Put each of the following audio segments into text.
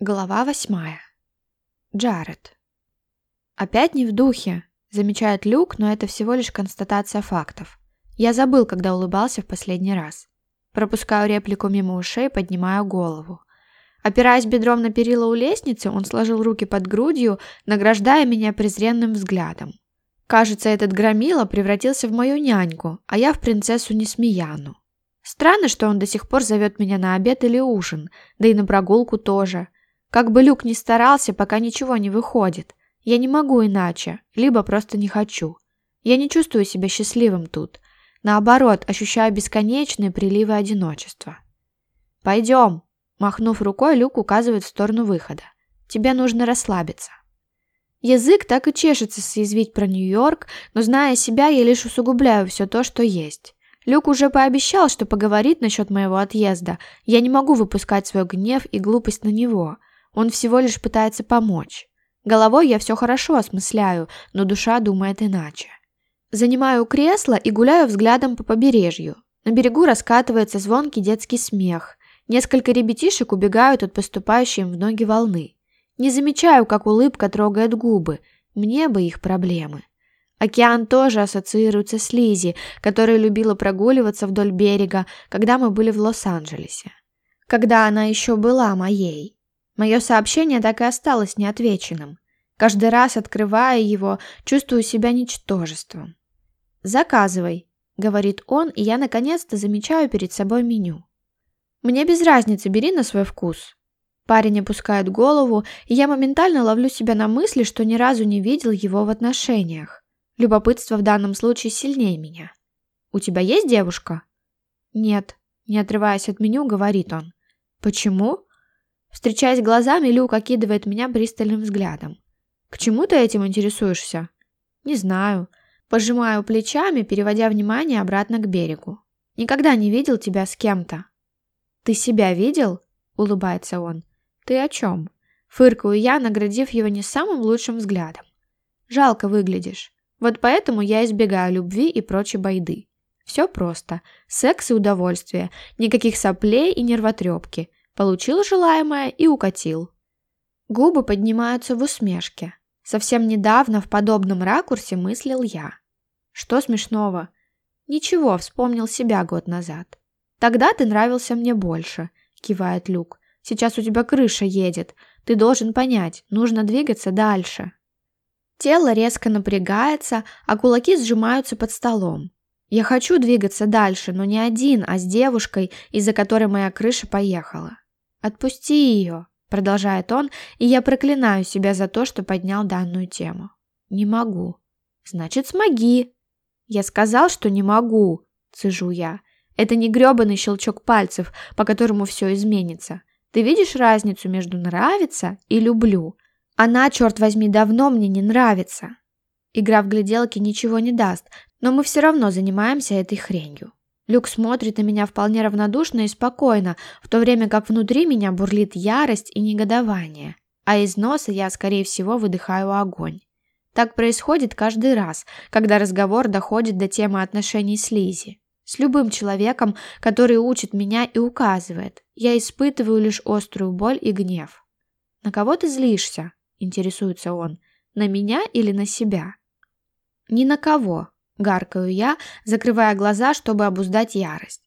Глава восьмая. Джаред. Опять не в духе, замечает Люк, но это всего лишь констатация фактов. Я забыл, когда улыбался в последний раз. Пропускаю реплику мимо ушей, поднимаю голову. Опираясь бедром на перила у лестницы, он сложил руки под грудью, награждая меня презренным взглядом. Кажется, этот громила превратился в мою няньку, а я в принцессу Несмеяну. Странно, что он до сих пор зовет меня на обед или ужин, да и на прогулку тоже. Как бы Люк ни старался, пока ничего не выходит. Я не могу иначе, либо просто не хочу. Я не чувствую себя счастливым тут. Наоборот, ощущаю бесконечные приливы одиночества. «Пойдем!» Махнув рукой, Люк указывает в сторону выхода. «Тебе нужно расслабиться». Язык так и чешется съязвить про Нью-Йорк, но, зная себя, я лишь усугубляю все то, что есть. Люк уже пообещал, что поговорит насчет моего отъезда. Я не могу выпускать свой гнев и глупость на него. Он всего лишь пытается помочь. Головой я все хорошо осмысляю, но душа думает иначе. Занимаю кресло и гуляю взглядом по побережью. На берегу раскатывается звонкий детский смех. Несколько ребятишек убегают от поступающей им в ноги волны. Не замечаю, как улыбка трогает губы. Мне бы их проблемы. Океан тоже ассоциируется с Лизи, которая любила прогуливаться вдоль берега, когда мы были в Лос-Анджелесе. Когда она еще была моей. Мое сообщение так и осталось неотвеченным. Каждый раз, открывая его, чувствую себя ничтожеством. «Заказывай», — говорит он, и я наконец-то замечаю перед собой меню. «Мне без разницы, бери на свой вкус». Парень опускает голову, и я моментально ловлю себя на мысли, что ни разу не видел его в отношениях. Любопытство в данном случае сильнее меня. «У тебя есть девушка?» «Нет», — не отрываясь от меню, говорит он. «Почему?» Встречаясь глазами, Люк окидывает меня пристальным взглядом. «К чему ты этим интересуешься?» «Не знаю». Пожимаю плечами, переводя внимание обратно к берегу. «Никогда не видел тебя с кем-то». «Ты себя видел?» — улыбается он. «Ты о чем?» Фыркаю я, наградив его не самым лучшим взглядом. «Жалко выглядишь. Вот поэтому я избегаю любви и прочей байды. Все просто. Секс и удовольствие. Никаких соплей и нервотрепки. Получил желаемое и укатил. Губы поднимаются в усмешке. Совсем недавно в подобном ракурсе мыслил я. Что смешного? Ничего, вспомнил себя год назад. Тогда ты нравился мне больше, кивает Люк. Сейчас у тебя крыша едет. Ты должен понять, нужно двигаться дальше. Тело резко напрягается, а кулаки сжимаются под столом. Я хочу двигаться дальше, но не один, а с девушкой, из-за которой моя крыша поехала. «Отпусти ее», — продолжает он, и я проклинаю себя за то, что поднял данную тему. «Не могу». «Значит, смоги». «Я сказал, что не могу», — цежу я. «Это не грёбаный щелчок пальцев, по которому все изменится. Ты видишь разницу между «нравится» и «люблю»?» Она, черт возьми, давно мне не нравится. Игра в гляделки ничего не даст, но мы все равно занимаемся этой хренью. Люк смотрит на меня вполне равнодушно и спокойно, в то время как внутри меня бурлит ярость и негодование, а из носа я, скорее всего, выдыхаю огонь. Так происходит каждый раз, когда разговор доходит до темы отношений с Лизи. С любым человеком, который учит меня и указывает, я испытываю лишь острую боль и гнев. На кого ты злишься? интересуется он. На меня или на себя? Ни на кого, гаркаю я, закрывая глаза, чтобы обуздать ярость.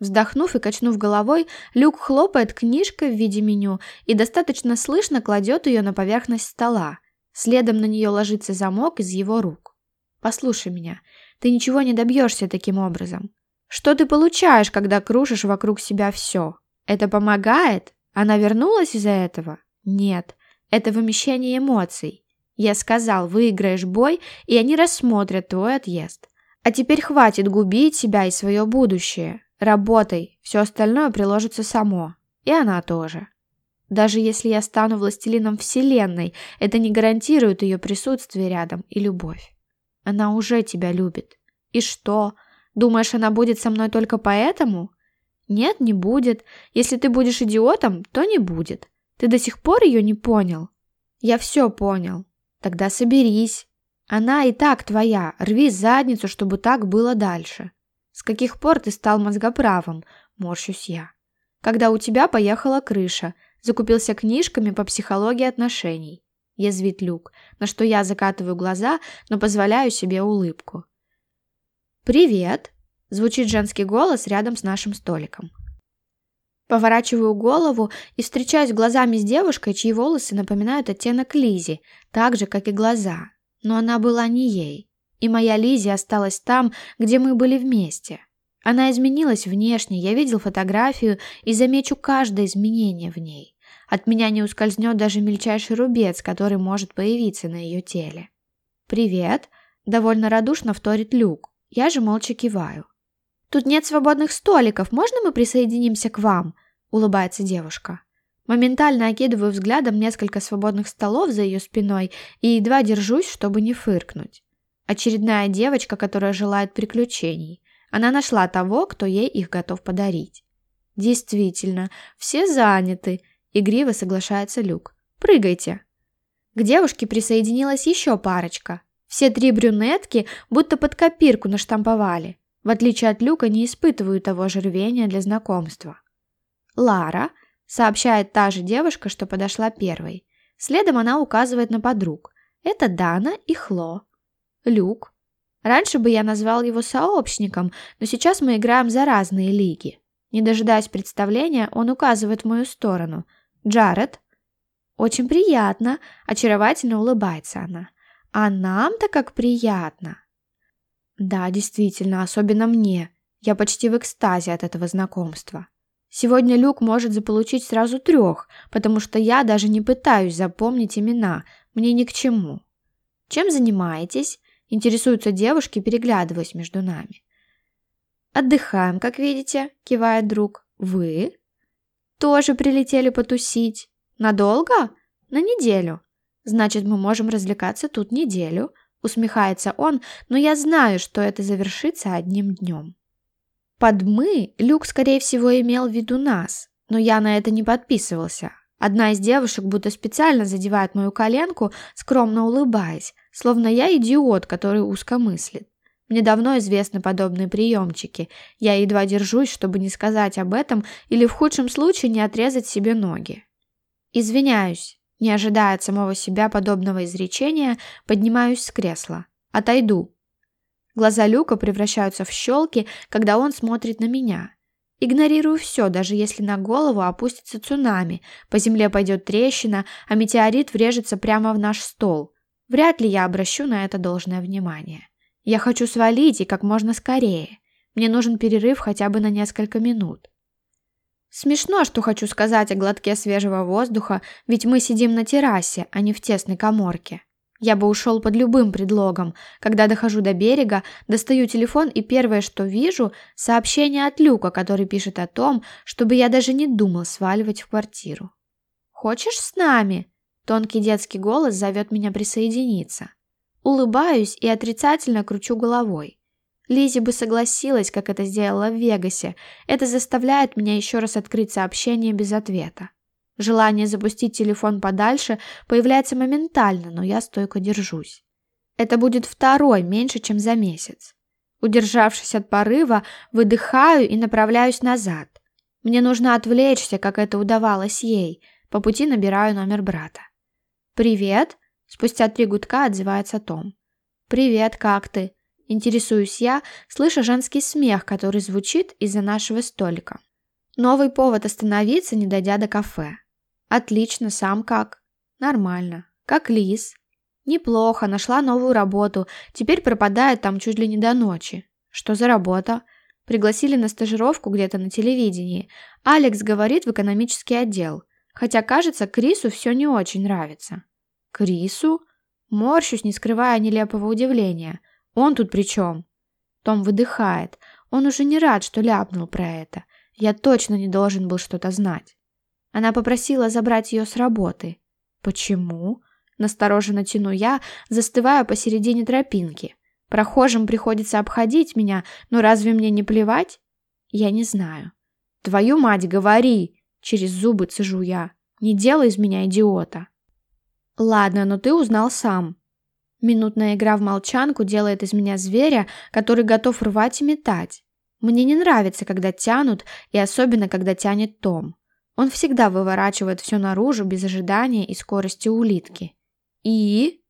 Вздохнув и качнув головой, Люк хлопает книжкой в виде меню и достаточно слышно кладет ее на поверхность стола. Следом на нее ложится замок из его рук. «Послушай меня, ты ничего не добьешься таким образом. Что ты получаешь, когда кружишь вокруг себя все? Это помогает? Она вернулась из-за этого? Нет. Это вымещение эмоций. Я сказал, выиграешь бой, и они рассмотрят твой отъезд. А теперь хватит губить себя и свое будущее. Работай, все остальное приложится само. И она тоже. Даже если я стану властелином вселенной, это не гарантирует ее присутствие рядом и любовь. Она уже тебя любит. И что? Думаешь, она будет со мной только поэтому? Нет, не будет. Если ты будешь идиотом, то не будет. Ты до сих пор ее не понял? Я все понял. Тогда соберись. Она и так твоя. Рви задницу, чтобы так было дальше. С каких пор ты стал мозгоправым? Морщусь я. Когда у тебя поехала крыша. Закупился книжками по психологии отношений. Язвит Люк, на что я закатываю глаза, но позволяю себе улыбку. «Привет!» – звучит женский голос рядом с нашим столиком. Поворачиваю голову и встречаюсь глазами с девушкой, чьи волосы напоминают оттенок Лизи, так же, как и глаза. Но она была не ей. И моя Лизи осталась там, где мы были вместе. Она изменилась внешне, я видел фотографию и замечу каждое изменение в ней. От меня не ускользнет даже мельчайший рубец, который может появиться на ее теле. «Привет!» – довольно радушно вторит Люк. Я же молча киваю. «Тут нет свободных столиков, можно мы присоединимся к вам?» – улыбается девушка. Моментально окидываю взглядом несколько свободных столов за ее спиной и едва держусь, чтобы не фыркнуть. Очередная девочка, которая желает приключений. Она нашла того, кто ей их готов подарить. Действительно, все заняты. Игриво соглашается Люк. Прыгайте. К девушке присоединилась еще парочка. Все три брюнетки будто под копирку наштамповали. В отличие от Люка, не испытывают того же рвения для знакомства. Лара, сообщает та же девушка, что подошла первой. Следом она указывает на подруг. Это Дана и Хло. Люк, Раньше бы я назвал его сообщником, но сейчас мы играем за разные лиги. Не дожидаясь представления, он указывает в мою сторону. «Джаред?» «Очень приятно», – очаровательно улыбается она. «А нам-то как приятно!» «Да, действительно, особенно мне. Я почти в экстазе от этого знакомства. Сегодня Люк может заполучить сразу трех, потому что я даже не пытаюсь запомнить имена, мне ни к чему. Чем занимаетесь?» Интересуются девушки, переглядываясь между нами. «Отдыхаем, как видите», – кивает друг. «Вы?» «Тоже прилетели потусить. Надолго?» «На неделю. Значит, мы можем развлекаться тут неделю», – усмехается он, но я знаю, что это завершится одним днем. Под «мы» Люк, скорее всего, имел в виду нас, но я на это не подписывался. Одна из девушек будто специально задевает мою коленку, скромно улыбаясь, словно я идиот, который узко мыслит. Мне давно известны подобные приемчики. Я едва держусь, чтобы не сказать об этом или в худшем случае не отрезать себе ноги. Извиняюсь, не ожидая от самого себя подобного изречения, поднимаюсь с кресла. Отойду. Глаза Люка превращаются в щелки, когда он смотрит на меня. Игнорирую все, даже если на голову опустится цунами, по земле пойдет трещина, а метеорит врежется прямо в наш стол. Вряд ли я обращу на это должное внимание. Я хочу свалить и как можно скорее. Мне нужен перерыв хотя бы на несколько минут. Смешно, что хочу сказать о глотке свежего воздуха, ведь мы сидим на террасе, а не в тесной коморке. Я бы ушел под любым предлогом. Когда дохожу до берега, достаю телефон и первое, что вижу, сообщение от Люка, который пишет о том, чтобы я даже не думал сваливать в квартиру. «Хочешь с нами?» Тонкий детский голос зовет меня присоединиться. Улыбаюсь и отрицательно кручу головой. Лизи бы согласилась, как это сделала в Вегасе. Это заставляет меня еще раз открыть сообщение без ответа. Желание запустить телефон подальше появляется моментально, но я стойко держусь. Это будет второй, меньше, чем за месяц. Удержавшись от порыва, выдыхаю и направляюсь назад. Мне нужно отвлечься, как это удавалось ей. По пути набираю номер брата. «Привет!» – спустя три гудка отзывается Том. «Привет, как ты?» – интересуюсь я, слыша женский смех, который звучит из-за нашего столика. Новый повод остановиться, не дойдя до кафе. «Отлично, сам как?» «Нормально. Как Лис?» «Неплохо, нашла новую работу. Теперь пропадает там чуть ли не до ночи». «Что за работа?» Пригласили на стажировку где-то на телевидении. Алекс говорит в экономический отдел. Хотя, кажется, Крису все не очень нравится. Крису? Морщусь, не скрывая нелепого удивления. Он тут при чем? Том выдыхает. Он уже не рад, что ляпнул про это. Я точно не должен был что-то знать. Она попросила забрать ее с работы. Почему? Настороженно тяну я, застывая посередине тропинки. Прохожим приходится обходить меня, но разве мне не плевать? Я не знаю. Твою мать, говори! Через зубы цежу я. Не делай из меня идиота. Ладно, но ты узнал сам. Минутная игра в молчанку делает из меня зверя, который готов рвать и метать. Мне не нравится, когда тянут, и особенно, когда тянет Том. Он всегда выворачивает все наружу без ожидания и скорости улитки. И...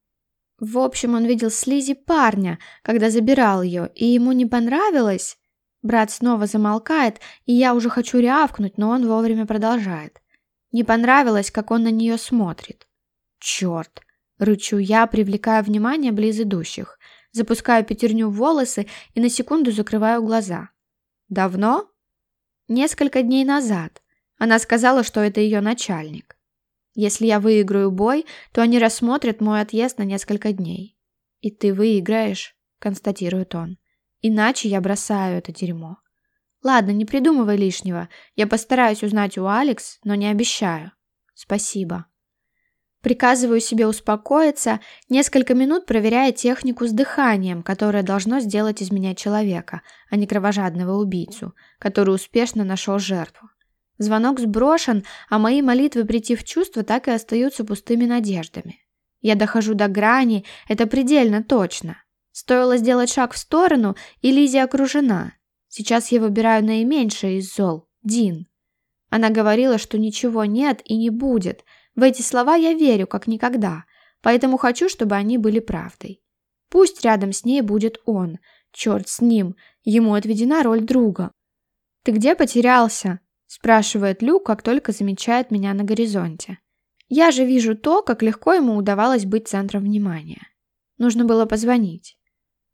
В общем, он видел слизи парня, когда забирал ее, и ему не понравилось. Брат снова замолкает, и я уже хочу рявкнуть, но он вовремя продолжает. Не понравилось, как он на нее смотрит. Черт! Рычу я, привлекая внимание близ идущих. Запускаю пятерню в волосы и на секунду закрываю глаза. Давно? Несколько дней назад. Она сказала, что это ее начальник. Если я выиграю бой, то они рассмотрят мой отъезд на несколько дней. И ты выиграешь, констатирует он. Иначе я бросаю это дерьмо. Ладно, не придумывай лишнего. Я постараюсь узнать у Алекс, но не обещаю. Спасибо. Приказываю себе успокоиться, несколько минут проверяя технику с дыханием, которое должно сделать из меня человека, а не кровожадного убийцу, который успешно нашел жертву. Звонок сброшен, а мои молитвы прийти в чувство так и остаются пустыми надеждами. Я дохожу до грани, это предельно точно. Стоило сделать шаг в сторону, и Лизи окружена. Сейчас я выбираю наименьшее из зол – Дин. Она говорила, что ничего нет и не будет – в эти слова я верю, как никогда, поэтому хочу, чтобы они были правдой. Пусть рядом с ней будет он. Черт с ним, ему отведена роль друга. «Ты где потерялся?» – спрашивает Люк, как только замечает меня на горизонте. Я же вижу то, как легко ему удавалось быть центром внимания. Нужно было позвонить.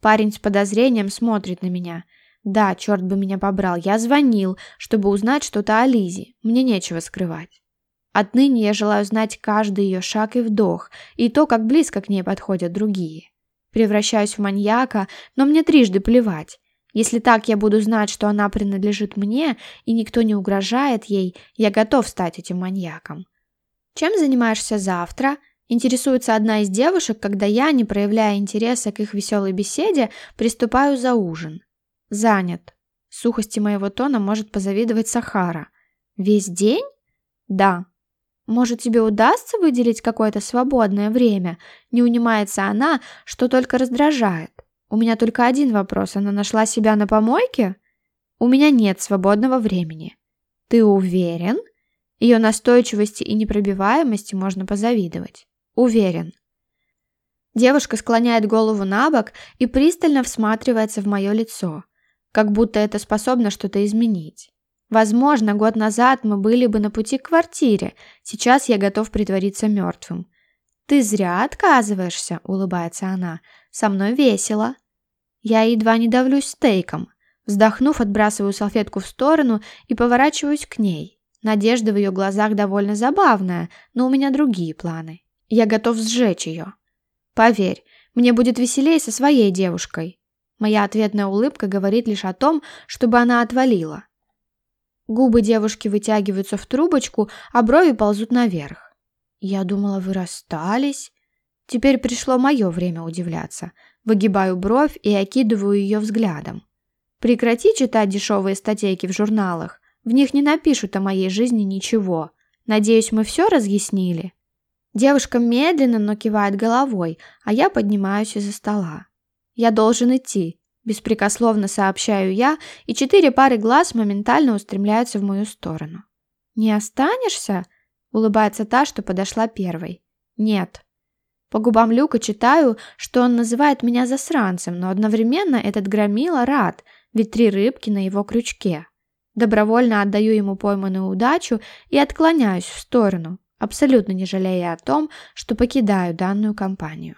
Парень с подозрением смотрит на меня. Да, черт бы меня побрал, я звонил, чтобы узнать что-то о Лизе. Мне нечего скрывать. Отныне я желаю знать каждый ее шаг и вдох, и то, как близко к ней подходят другие. Превращаюсь в маньяка, но мне трижды плевать. Если так я буду знать, что она принадлежит мне, и никто не угрожает ей, я готов стать этим маньяком. Чем занимаешься завтра? Интересуется одна из девушек, когда я, не проявляя интереса к их веселой беседе, приступаю за ужин. Занят. Сухости моего тона может позавидовать Сахара. Весь день? Да. Может, тебе удастся выделить какое-то свободное время? Не унимается она, что только раздражает. У меня только один вопрос. Она нашла себя на помойке? У меня нет свободного времени. Ты уверен? Ее настойчивости и непробиваемости можно позавидовать. Уверен. Девушка склоняет голову на бок и пристально всматривается в мое лицо, как будто это способно что-то изменить. Возможно, год назад мы были бы на пути к квартире. Сейчас я готов притвориться мертвым. «Ты зря отказываешься», — улыбается она. «Со мной весело». Я едва не давлюсь стейком. Вздохнув, отбрасываю салфетку в сторону и поворачиваюсь к ней. Надежда в ее глазах довольно забавная, но у меня другие планы. Я готов сжечь ее. Поверь, мне будет веселее со своей девушкой. Моя ответная улыбка говорит лишь о том, чтобы она отвалила. Губы девушки вытягиваются в трубочку, а брови ползут наверх. Я думала, вы расстались. Теперь пришло мое время удивляться. Выгибаю бровь и окидываю ее взглядом. Прекрати читать дешевые статейки в журналах. В них не напишут о моей жизни ничего. Надеюсь, мы все разъяснили?» Девушка медленно, но кивает головой, а я поднимаюсь из-за стола. «Я должен идти. Беспрекословно сообщаю я, и четыре пары глаз моментально устремляются в мою сторону. «Не останешься?» — улыбается та, что подошла первой. «Нет». По губам Люка читаю, что он называет меня засранцем, но одновременно этот громила рад, ведь три рыбки на его крючке. Добровольно отдаю ему пойманную удачу и отклоняюсь в сторону, абсолютно не жалея о том, что покидаю данную компанию.